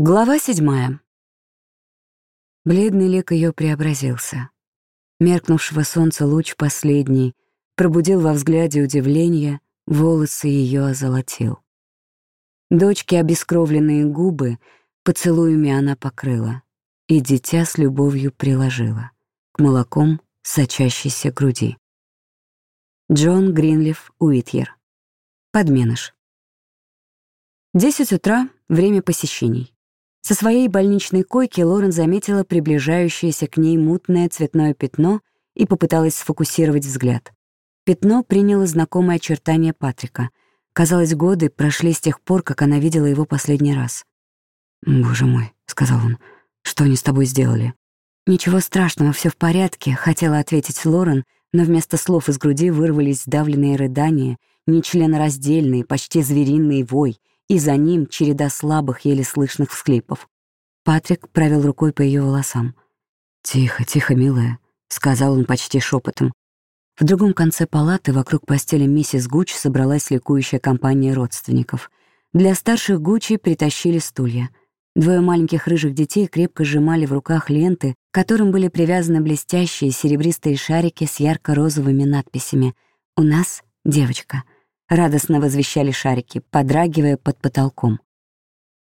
Глава седьмая. Бледный лик ее преобразился. Меркнувшего солнца луч последний пробудил во взгляде удивление, волосы ее озолотил. Дочки обескровленные губы поцелуями она покрыла, и дитя с любовью приложила к молоком сочащейся груди. Джон Гринлиф Уитьер. Подменыш. Десять утра — время посещений. Со своей больничной койки Лорен заметила приближающееся к ней мутное цветное пятно и попыталась сфокусировать взгляд. Пятно приняло знакомое очертание Патрика. Казалось, годы прошли с тех пор, как она видела его последний раз. «Боже мой», — сказал он, — «что они с тобой сделали?» «Ничего страшного, все в порядке», — хотела ответить Лорен, но вместо слов из груди вырвались сдавленные рыдания, нечленораздельные, почти звериный вой, и за ним череда слабых, еле слышных всклипов. Патрик провел рукой по ее волосам. «Тихо, тихо, милая», — сказал он почти шепотом. В другом конце палаты вокруг постели миссис Гуч собралась ликующая компания родственников. Для старших Гучи притащили стулья. Двое маленьких рыжих детей крепко сжимали в руках ленты, к которым были привязаны блестящие серебристые шарики с ярко-розовыми надписями «У нас девочка». Радостно возвещали шарики, подрагивая под потолком.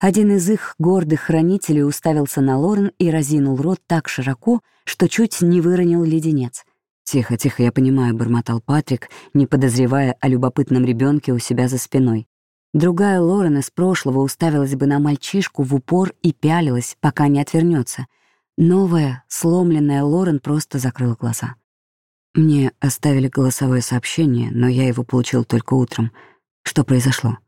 Один из их гордых хранителей уставился на Лорен и разинул рот так широко, что чуть не выронил леденец. «Тихо, тихо, я понимаю», — бормотал Патрик, не подозревая о любопытном ребенке у себя за спиной. Другая Лорен из прошлого уставилась бы на мальчишку в упор и пялилась, пока не отвернется. Новая, сломленная Лорен просто закрыла глаза. Мне оставили голосовое сообщение, но я его получил только утром. Что произошло?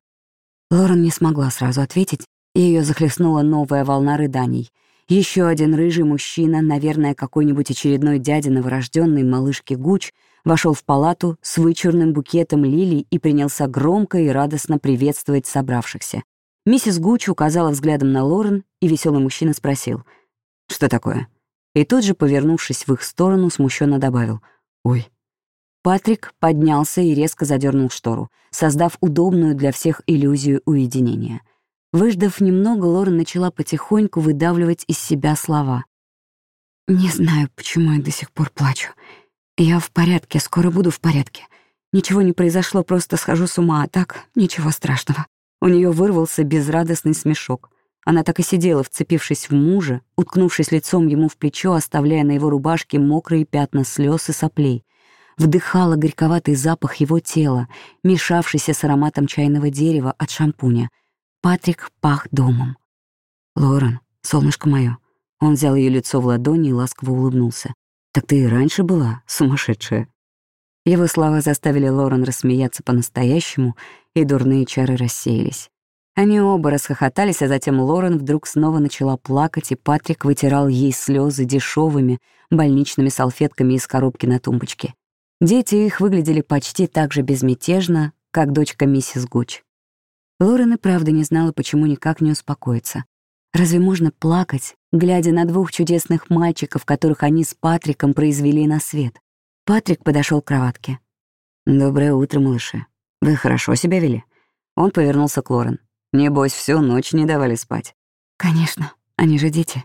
Лорен не смогла сразу ответить, и ее захлестнула новая волна рыданий. Еще один рыжий мужчина, наверное, какой-нибудь очередной дядя новорожденной малышки Гуч, вошел в палату с вычурным букетом лилий и принялся громко и радостно приветствовать собравшихся. Миссис Гуч указала взглядом на Лорен, и веселый мужчина спросил, «Что такое?» И тут же, повернувшись в их сторону, смущенно добавил, Ой. Патрик поднялся и резко задернул штору, создав удобную для всех иллюзию уединения. Выждав немного, Лора начала потихоньку выдавливать из себя слова. «Не знаю, почему я до сих пор плачу. Я в порядке, скоро буду в порядке. Ничего не произошло, просто схожу с ума, а так ничего страшного». У нее вырвался безрадостный смешок. Она так и сидела, вцепившись в мужа, уткнувшись лицом ему в плечо, оставляя на его рубашке мокрые пятна слез и соплей. Вдыхала горьковатый запах его тела, мешавшийся с ароматом чайного дерева от шампуня. Патрик пах домом. «Лорен, солнышко мое. Он взял ее лицо в ладони и ласково улыбнулся. «Так ты и раньше была сумасшедшая». Его слова заставили Лорен рассмеяться по-настоящему, и дурные чары рассеялись. Они оба расхохотались, а затем Лорен вдруг снова начала плакать, и Патрик вытирал ей слезы дешевыми больничными салфетками из коробки на тумбочке. Дети их выглядели почти так же безмятежно, как дочка миссис Гуч. Лорен и правда не знала, почему никак не успокоиться. Разве можно плакать, глядя на двух чудесных мальчиков, которых они с Патриком произвели на свет? Патрик подошел к кроватке. «Доброе утро, малыши. Вы хорошо себя вели?» Он повернулся к Лорен. Небось, всю ночь не давали спать. Конечно, они же дети.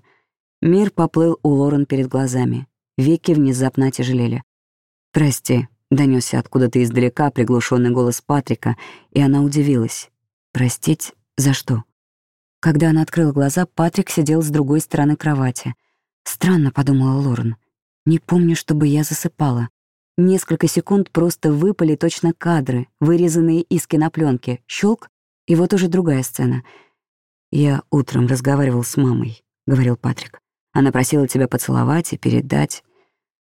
Мир поплыл у Лорен перед глазами. Веки внезапно тяжелели. «Прости», — донёсся откуда-то издалека приглушенный голос Патрика, и она удивилась. «Простить? За что?» Когда она открыла глаза, Патрик сидел с другой стороны кровати. «Странно», — подумала Лорен. «Не помню, чтобы я засыпала. Несколько секунд просто выпали точно кадры, вырезанные из кинопленки. Щелк, и вот уже другая сцена. «Я утром разговаривал с мамой», — говорил Патрик. «Она просила тебя поцеловать и передать,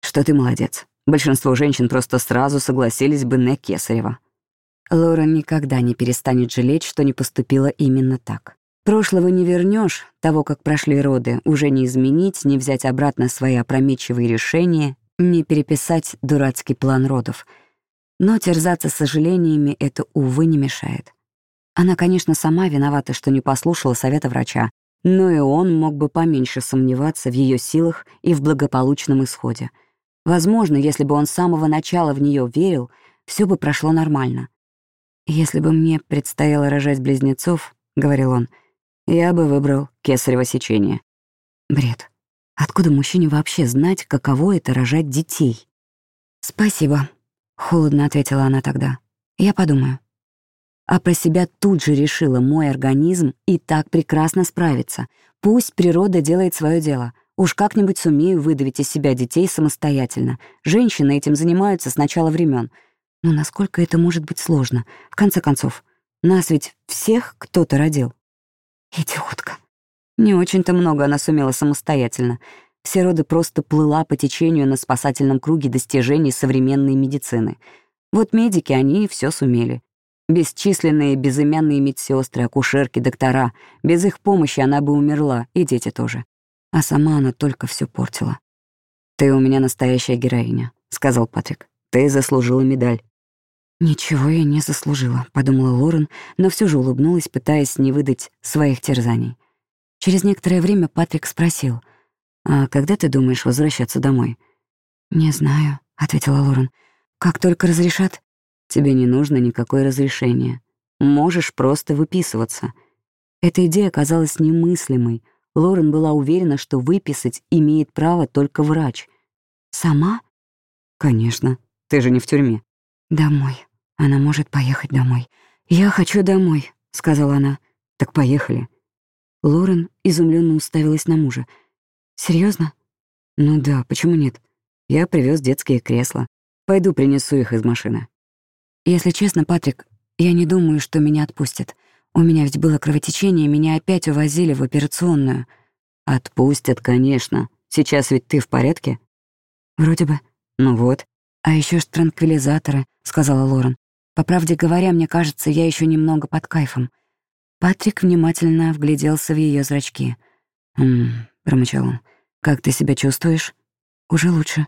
что ты молодец. Большинство женщин просто сразу согласились бы на Кесарева». Лора никогда не перестанет жалеть, что не поступила именно так. Прошлого не вернешь, того, как прошли роды, уже не изменить, не взять обратно свои опрометчивые решения, не переписать дурацкий план родов. Но терзаться сожалениями это, увы, не мешает. Она, конечно, сама виновата, что не послушала совета врача, но и он мог бы поменьше сомневаться в ее силах и в благополучном исходе. Возможно, если бы он с самого начала в нее верил, все бы прошло нормально. «Если бы мне предстояло рожать близнецов», — говорил он, Я бы выбрал кесарево сечение. Бред. Откуда мужчине вообще знать, каково это рожать детей? «Спасибо», — холодно ответила она тогда. «Я подумаю». А про себя тут же решила, мой организм и так прекрасно справится. Пусть природа делает свое дело. Уж как-нибудь сумею выдавить из себя детей самостоятельно. Женщины этим занимаются с начала времен. Но насколько это может быть сложно? В конце концов, нас ведь всех кто-то родил. Идиотка. Не очень-то много она сумела самостоятельно. Все роды просто плыла по течению на спасательном круге достижений современной медицины. Вот медики, они все сумели. Бесчисленные безымянные медсестры, акушерки, доктора. Без их помощи она бы умерла, и дети тоже. А сама она только все портила. «Ты у меня настоящая героиня», — сказал Патрик. «Ты заслужила медаль». «Ничего я не заслужила», — подумала Лорен, но все же улыбнулась, пытаясь не выдать своих терзаний. Через некоторое время Патрик спросил — «А когда ты думаешь возвращаться домой?» «Не знаю», — ответила Лорен. «Как только разрешат?» «Тебе не нужно никакое разрешение. Можешь просто выписываться». Эта идея казалась немыслимой. Лорен была уверена, что выписать имеет право только врач. «Сама?» «Конечно. Ты же не в тюрьме». «Домой. Она может поехать домой». «Я хочу домой», — сказала она. «Так поехали». Лорен изумленно уставилась на мужа. Серьезно? Ну да, почему нет? Я привез детские кресла. Пойду принесу их из машины. Если честно, Патрик, я не думаю, что меня отпустят. У меня ведь было кровотечение, меня опять увозили в операционную. Отпустят, конечно. Сейчас ведь ты в порядке? Вроде бы. Ну вот. А еще ж транквилизаторы, сказала Лорен. По правде говоря, мне кажется, я еще немного под кайфом. Патрик внимательно вгляделся в ее зрачки. «Хм, — промычал он. «Как ты себя чувствуешь?» «Уже лучше.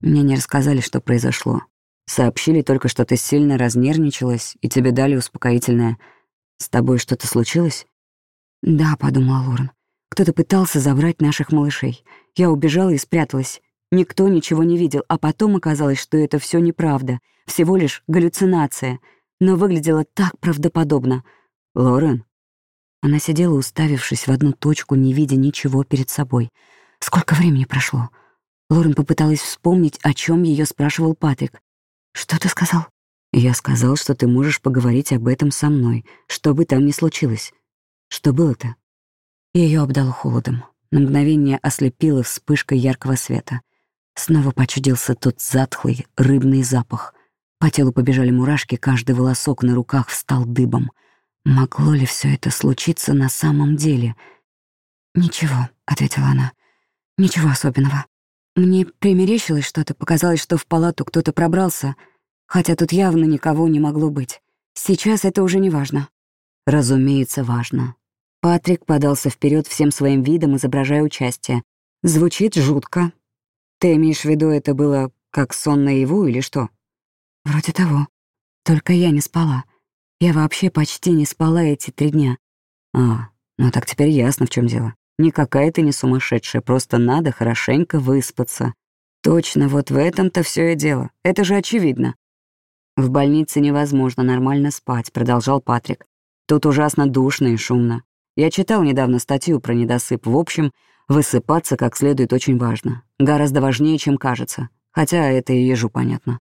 Мне не рассказали, что произошло. Сообщили только, что ты сильно разнервничалась, и тебе дали успокоительное. С тобой что-то случилось?» «Да», — подумала Лорен. «Кто-то пытался забрать наших малышей. Я убежала и спряталась. Никто ничего не видел, а потом оказалось, что это все неправда, всего лишь галлюцинация. Но выглядело так правдоподобно. Лорен, она сидела, уставившись в одну точку, не видя ничего перед собой. Сколько времени прошло? Лорен попыталась вспомнить, о чем ее спрашивал Патрик. «Что ты сказал?» «Я сказал, что ты можешь поговорить об этом со мной, что бы там ни случилось. Что было-то?» Ее обдало холодом. На мгновение ослепило вспышкой яркого света. Снова почудился тот затхлый рыбный запах. По телу побежали мурашки, каждый волосок на руках встал дыбом — Могло ли все это случиться на самом деле? «Ничего», — ответила она. «Ничего особенного. Мне примерещилось что-то, показалось, что в палату кто-то пробрался, хотя тут явно никого не могло быть. Сейчас это уже не важно». «Разумеется, важно». Патрик подался вперед всем своим видом, изображая участие. «Звучит жутко. Ты имеешь в виду, это было как сон наяву или что?» «Вроде того. Только я не спала». Я вообще почти не спала эти три дня. А, ну так теперь ясно, в чем дело. Никакая ты не сумасшедшая, просто надо хорошенько выспаться. Точно, вот в этом-то все и дело. Это же очевидно. В больнице невозможно нормально спать, продолжал Патрик. Тут ужасно душно и шумно. Я читал недавно статью про недосып. В общем, высыпаться как следует очень важно. Гораздо важнее, чем кажется. Хотя это и ежу понятно.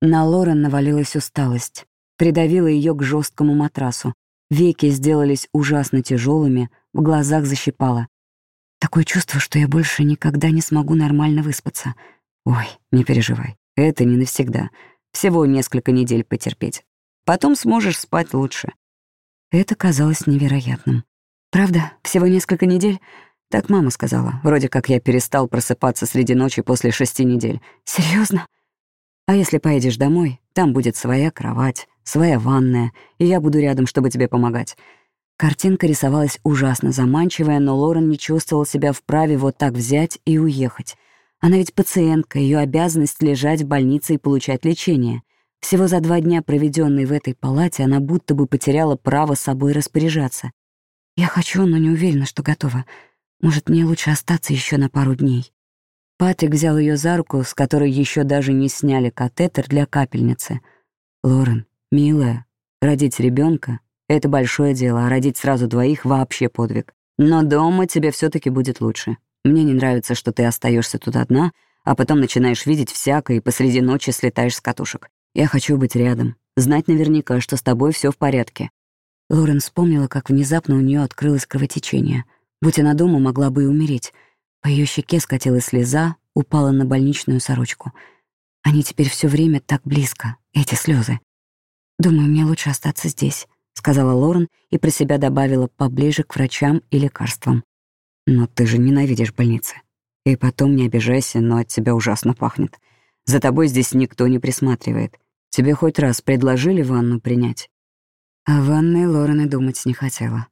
На Лорен навалилась усталость придавила ее к жесткому матрасу. Веки сделались ужасно тяжелыми, в глазах защипало. Такое чувство, что я больше никогда не смогу нормально выспаться. Ой, не переживай, это не навсегда. Всего несколько недель потерпеть. Потом сможешь спать лучше. Это казалось невероятным. Правда, всего несколько недель? Так мама сказала. Вроде как я перестал просыпаться среди ночи после шести недель. Серьезно? А если поедешь домой, там будет своя кровать, своя ванная, и я буду рядом, чтобы тебе помогать». Картинка рисовалась ужасно заманчивая, но Лорен не чувствовал себя вправе вот так взять и уехать. Она ведь пациентка, ее обязанность лежать в больнице и получать лечение. Всего за два дня, проведенные в этой палате, она будто бы потеряла право собой распоряжаться. «Я хочу, но не уверена, что готова. Может, мне лучше остаться еще на пару дней». Патрик взял ее за руку, с которой еще даже не сняли катетер для капельницы. «Лорен, милая, родить ребенка Это большое дело, а родить сразу двоих — вообще подвиг. Но дома тебе все таки будет лучше. Мне не нравится, что ты остаешься тут одна, а потом начинаешь видеть всякое и посреди ночи слетаешь с катушек. Я хочу быть рядом, знать наверняка, что с тобой все в порядке». Лорен вспомнила, как внезапно у нее открылось кровотечение. Будь она дома, могла бы и умереть. По ее щеке скатилась слеза, упала на больничную сорочку. Они теперь все время так близко, эти слезы. «Думаю, мне лучше остаться здесь», — сказала Лорен и про себя добавила поближе к врачам и лекарствам. «Но ты же ненавидишь больницы. И потом не обижайся, но от тебя ужасно пахнет. За тобой здесь никто не присматривает. Тебе хоть раз предложили ванну принять?» О ванной Лорен и думать не хотела.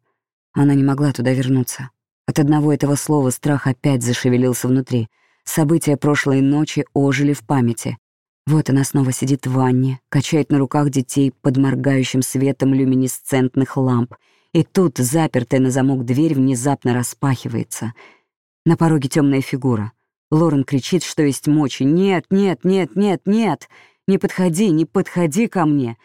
Она не могла туда вернуться. От одного этого слова страх опять зашевелился внутри. События прошлой ночи ожили в памяти. Вот она снова сидит в ванне, качает на руках детей под моргающим светом люминесцентных ламп. И тут запертая на замок дверь внезапно распахивается. На пороге темная фигура. Лорен кричит, что есть мочи. «Нет, нет, нет, нет, нет! Не подходи, не подходи ко мне!»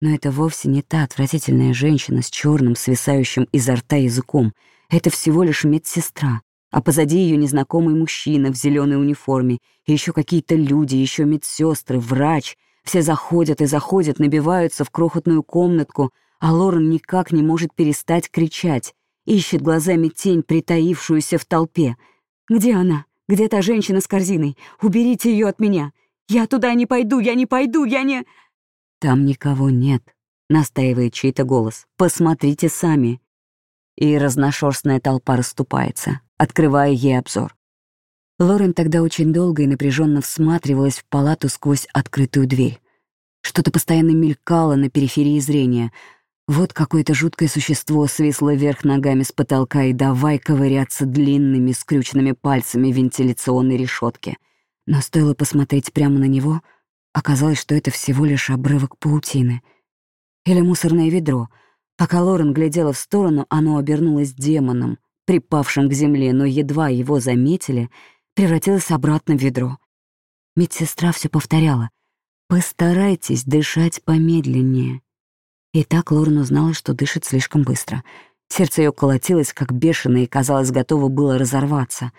Но это вовсе не та отвратительная женщина с черным, свисающим изо рта языком. Это всего лишь медсестра а позади ее незнакомый мужчина в зеленой униформе, и еще какие-то люди, еще медсестры, врач. Все заходят и заходят, набиваются в крохотную комнатку, а Лорен никак не может перестать кричать, ищет глазами тень, притаившуюся в толпе. «Где она? Где та женщина с корзиной? Уберите ее от меня! Я туда не пойду, я не пойду, я не...» «Там никого нет», — настаивает чей-то голос. «Посмотрите сами». И разношерстная толпа расступается открывая ей обзор. Лорен тогда очень долго и напряженно всматривалась в палату сквозь открытую дверь. Что-то постоянно мелькало на периферии зрения. Вот какое-то жуткое существо свисло вверх ногами с потолка и давай ковыряться длинными скрюченными пальцами вентиляционной решетки. Но стоило посмотреть прямо на него, оказалось, что это всего лишь обрывок паутины. Или мусорное ведро. Пока Лорен глядела в сторону, оно обернулось демоном — припавшим к земле, но едва его заметили, превратилась обратно в ведро. Медсестра все повторяла. «Постарайтесь дышать помедленнее». И так Лорен узнала, что дышит слишком быстро. Сердце ее колотилось, как бешеное, и, казалось, готово было разорваться.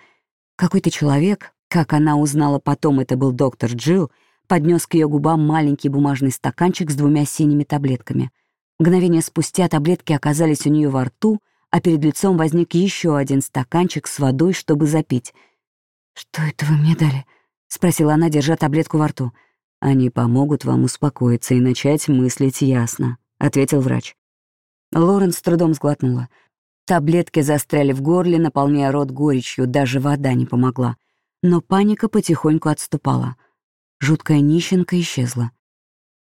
Какой-то человек, как она узнала потом, это был доктор Джилл, поднес к ее губам маленький бумажный стаканчик с двумя синими таблетками. Мгновение спустя таблетки оказались у нее во рту, а перед лицом возник еще один стаканчик с водой, чтобы запить. «Что это вы мне дали?» — спросила она, держа таблетку во рту. «Они помогут вам успокоиться и начать мыслить ясно», — ответил врач. Лорен с трудом сглотнула. Таблетки застряли в горле, наполняя рот горечью, даже вода не помогла. Но паника потихоньку отступала. Жуткая нищенка исчезла.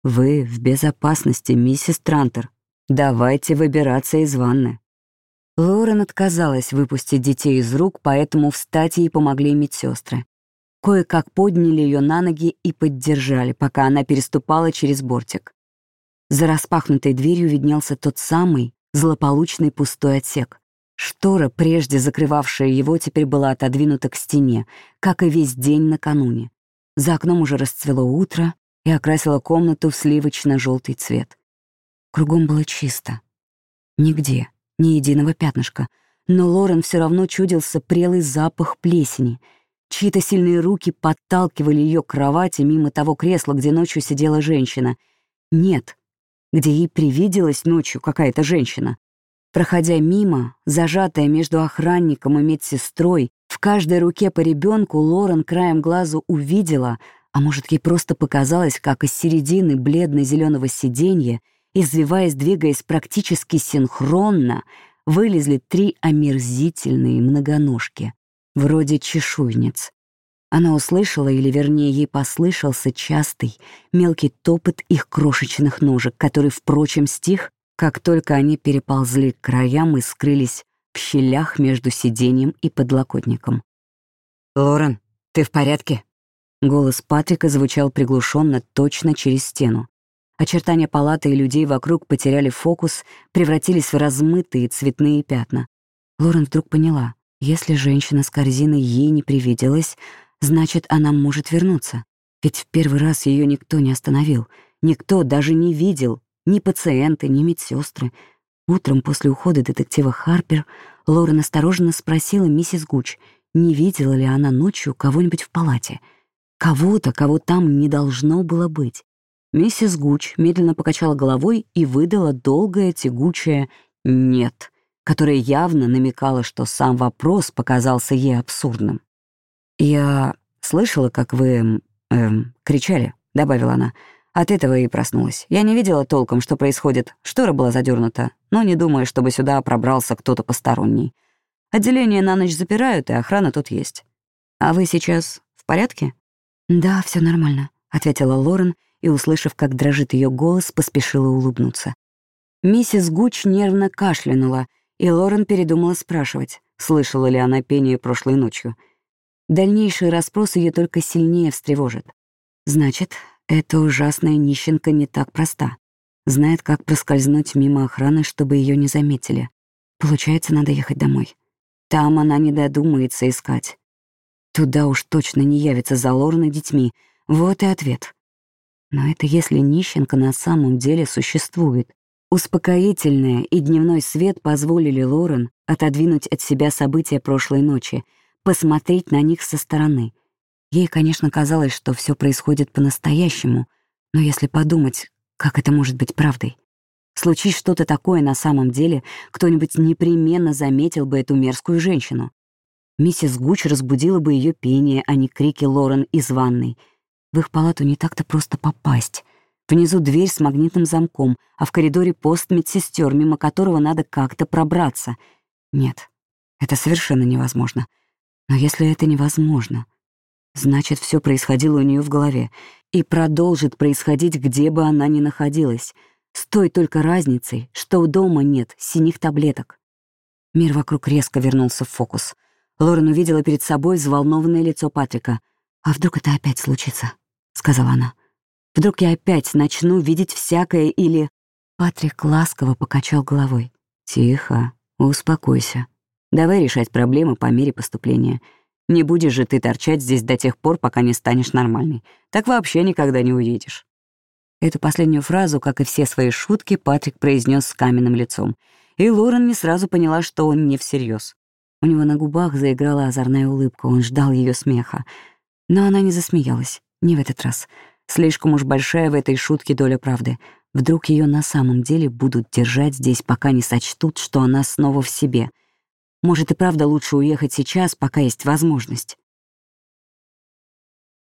«Вы в безопасности, миссис Трантер. Давайте выбираться из ванны». Лорен отказалась выпустить детей из рук, поэтому встать ей помогли медсестры. Кое-как подняли ее на ноги и поддержали, пока она переступала через бортик. За распахнутой дверью виднелся тот самый злополучный пустой отсек. Штора, прежде закрывавшая его, теперь была отодвинута к стене, как и весь день накануне. За окном уже расцвело утро и окрасило комнату в сливочно-желтый цвет. Кругом было чисто. Нигде ни единого пятнышка, но Лорен все равно чудился прелый запах плесени. Чьи-то сильные руки подталкивали ее к кровати мимо того кресла, где ночью сидела женщина. Нет, где ей привиделась ночью какая-то женщина. Проходя мимо, зажатая между охранником и медсестрой, в каждой руке по ребенку Лорен краем глазу увидела, а может, ей просто показалось, как из середины бледно-зеленого сиденья извиваясь, двигаясь практически синхронно, вылезли три омерзительные многоножки, вроде чешуйниц. Она услышала, или вернее ей послышался частый, мелкий топот их крошечных ножек, который, впрочем, стих, как только они переползли к краям и скрылись в щелях между сиденьем и подлокотником. «Лорен, ты в порядке?» Голос Патрика звучал приглушенно точно через стену. Очертания палаты и людей вокруг потеряли фокус, превратились в размытые цветные пятна. Лорен вдруг поняла, если женщина с корзиной ей не привиделась, значит, она может вернуться. Ведь в первый раз ее никто не остановил, никто даже не видел, ни пациенты, ни медсестры. Утром после ухода детектива Харпер Лорен осторожно спросила миссис Гуч, не видела ли она ночью кого-нибудь в палате. Кого-то, кого там не должно было быть. Миссис Гуч медленно покачала головой и выдала долгое тягучее «нет», которое явно намекало, что сам вопрос показался ей абсурдным. «Я слышала, как вы... Эм, кричали», — добавила она. От этого и проснулась. Я не видела толком, что происходит. Штора была задернута, но не думаю, чтобы сюда пробрался кто-то посторонний. Отделение на ночь запирают, и охрана тут есть. А вы сейчас в порядке? Да, все нормально, ответила Лорен и, услышав, как дрожит ее голос, поспешила улыбнуться. Миссис Гуч нервно кашлянула, и Лорен передумала спрашивать, слышала ли она пение прошлой ночью. Дальнейший расспрос ее только сильнее встревожит. Значит, эта ужасная нищенка не так проста. Знает, как проскользнуть мимо охраны, чтобы ее не заметили. Получается, надо ехать домой. Там она не додумается искать. Туда уж точно не явится за Лорной детьми. Вот и ответ. Но это если нищенка на самом деле существует. Успокоительное и дневной свет позволили Лорен отодвинуть от себя события прошлой ночи, посмотреть на них со стороны — Ей, конечно, казалось, что все происходит по-настоящему, но если подумать, как это может быть правдой? Случись что-то такое на самом деле, кто-нибудь непременно заметил бы эту мерзкую женщину. Миссис Гуч разбудила бы ее пение, а не крики Лорен из ванной. В их палату не так-то просто попасть. Внизу дверь с магнитным замком, а в коридоре пост медсестер, мимо которого надо как-то пробраться. Нет, это совершенно невозможно. Но если это невозможно, Значит, все происходило у нее в голове и продолжит происходить, где бы она ни находилась, с той только разницей, что у дома нет синих таблеток. Мир вокруг резко вернулся в фокус. Лорен увидела перед собой взволнованное лицо Патрика. «А вдруг это опять случится?» — сказала она. «Вдруг я опять начну видеть всякое или...» Патрик ласково покачал головой. «Тихо, успокойся. Давай решать проблемы по мере поступления. Не будешь же ты торчать здесь до тех пор, пока не станешь нормальной. Так вообще никогда не уедешь». Эту последнюю фразу, как и все свои шутки, Патрик произнес с каменным лицом. И Лорен не сразу поняла, что он не всерьез. У него на губах заиграла озорная улыбка, он ждал ее смеха. Но она не засмеялась, не в этот раз. Слишком уж большая в этой шутке доля правды. Вдруг ее на самом деле будут держать здесь, пока не сочтут, что она снова в себе — может, и правда лучше уехать сейчас, пока есть возможность.